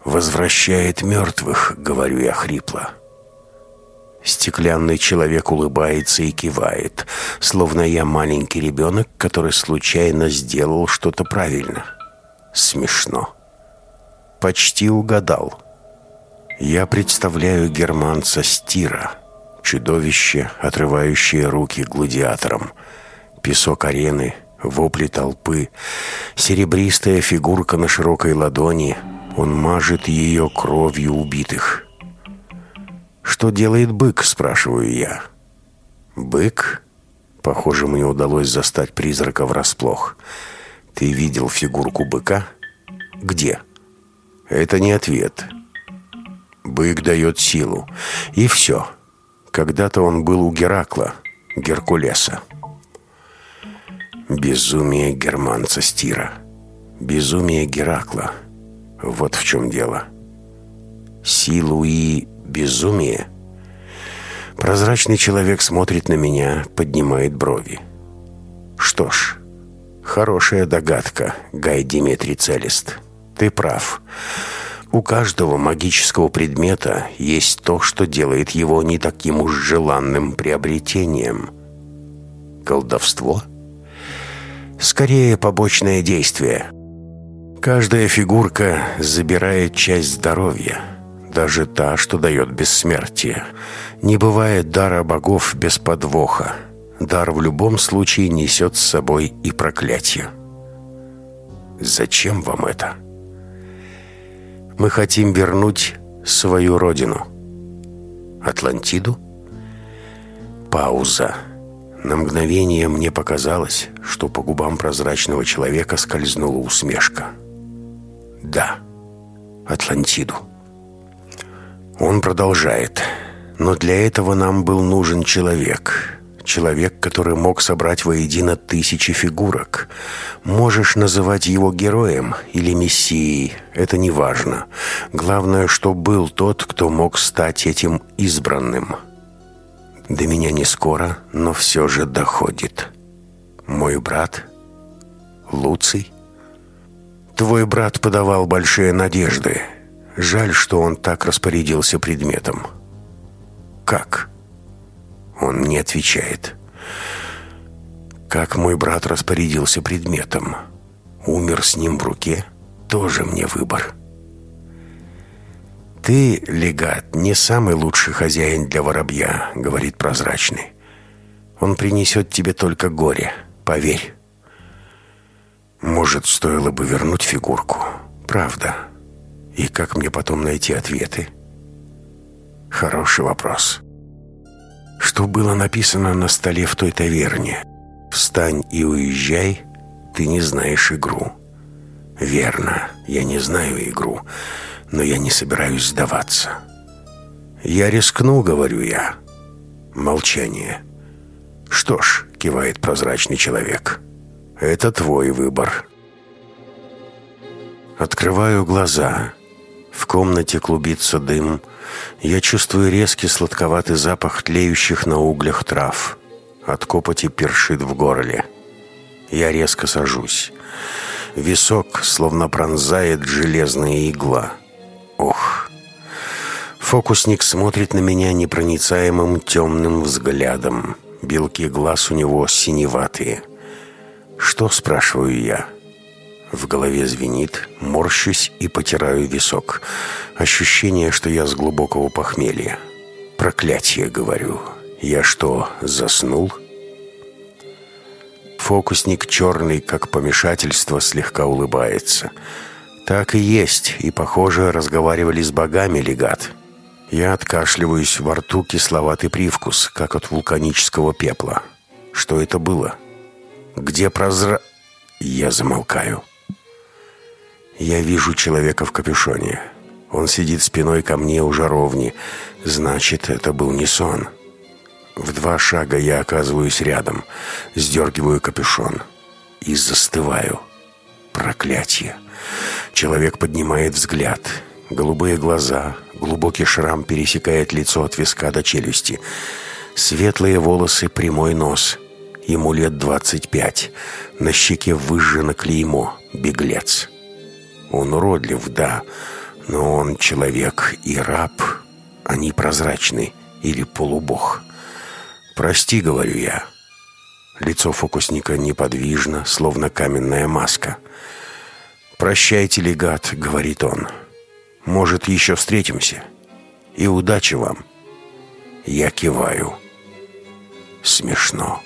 A: возвращает мертвых, говорю я хрипло. Стеклянный человек улыбается и кивает, словно я маленький ребенок, который случайно сделал что-то правильно. Смешно. Почти угадал. Я представляю германца Стира, чудовище, отрывающее руки гладиаторам. Песок арены, вопли толпы, серебристая фигурка на широкой ладони. Он мажет ее кровью убитых. «Что делает бык?» – спрашиваю я. «Бык?» Похоже, мне удалось застать призрака врасплох. «Ты видел фигурку быка?» «Где?» «Это не ответ». Бык дает силу. И все. Когда-то он был у Геракла, Геркулеса. Безумие германца Стира. Безумие Геракла. Вот в чем дело. Силу и безумие? Прозрачный человек смотрит на меня, поднимает брови. Что ж, хорошая догадка, Гай Димитрий Целест. Ты прав. У каждого магического предмета есть то, что делает его не таким уж желанным приобретением. Колдовство? Скорее, побочное действие. Каждая фигурка забирает часть здоровья – даже та, что дает бессмертие. Не бывает дара богов без подвоха. Дар в любом случае несет с собой и проклятие. Зачем вам это? Мы хотим вернуть свою родину. Атлантиду? Пауза. На мгновение мне показалось, что по губам прозрачного человека скользнула усмешка. Да, Атлантиду. Он продолжает. Но для этого нам был нужен человек. Человек, который мог собрать воедино тысячи фигурок. Можешь называть его героем или мессией, это не важно. Главное, что был тот, кто мог стать этим избранным. До меня не скоро, но все же доходит. Мой брат Луций. Твой брат подавал большие надежды. Жаль, что он так распорядился предметом. Как? Он не отвечает. Как мой брат распорядился предметом? Умер с ним в руке? Тоже мне выбор. «Ты, легат, не самый лучший хозяин для воробья», — говорит прозрачный. «Он принесет тебе только горе, поверь». «Может, стоило бы вернуть фигурку?» «Правда». И как мне потом найти ответы? Хороший вопрос. Что было написано на столе в той таверне? «Встань и уезжай, ты не знаешь игру». Верно, я не знаю игру, но я не собираюсь сдаваться. Я рискну, говорю я. Молчание. Что ж, кивает прозрачный человек. Это твой выбор. Открываю глаза. В комнате клубится дым. Я чувствую резкий сладковатый запах тлеющих на углях трав. От копоти першит в горле. Я резко сажусь. Висок словно пронзает железная игла. Ох! Фокусник смотрит на меня непроницаемым темным взглядом. Белки глаз у него синеватые. «Что?» – спрашиваю я. В голове звенит, морщусь и потираю висок. Ощущение, что я с глубокого похмелья. Проклятие, говорю. Я что, заснул? Фокусник черный, как помешательство, слегка улыбается. Так и есть, и, похоже, разговаривали с богами легат. Я откашливаюсь, во рту кисловатый привкус, как от вулканического пепла. Что это было? Где прозра... Я замолкаю. Я вижу человека в капюшоне. Он сидит спиной ко мне у жаровни. Значит, это был не сон. В два шага я оказываюсь рядом, сдергиваю капюшон и застываю. Проклятие. Человек поднимает взгляд. Голубые глаза, глубокий шрам пересекает лицо от виска до челюсти. Светлые волосы, прямой нос. Ему лет двадцать пять. На щеке выжжено клеймо «Беглец». Он уродлив, да, но он человек и раб, а не прозрачный или полубог. «Прости», — говорю я. Лицо фокусника неподвижно, словно каменная маска. «Прощайте, легат», — говорит он. «Может, еще встретимся? И удачи вам». Я киваю. Смешно.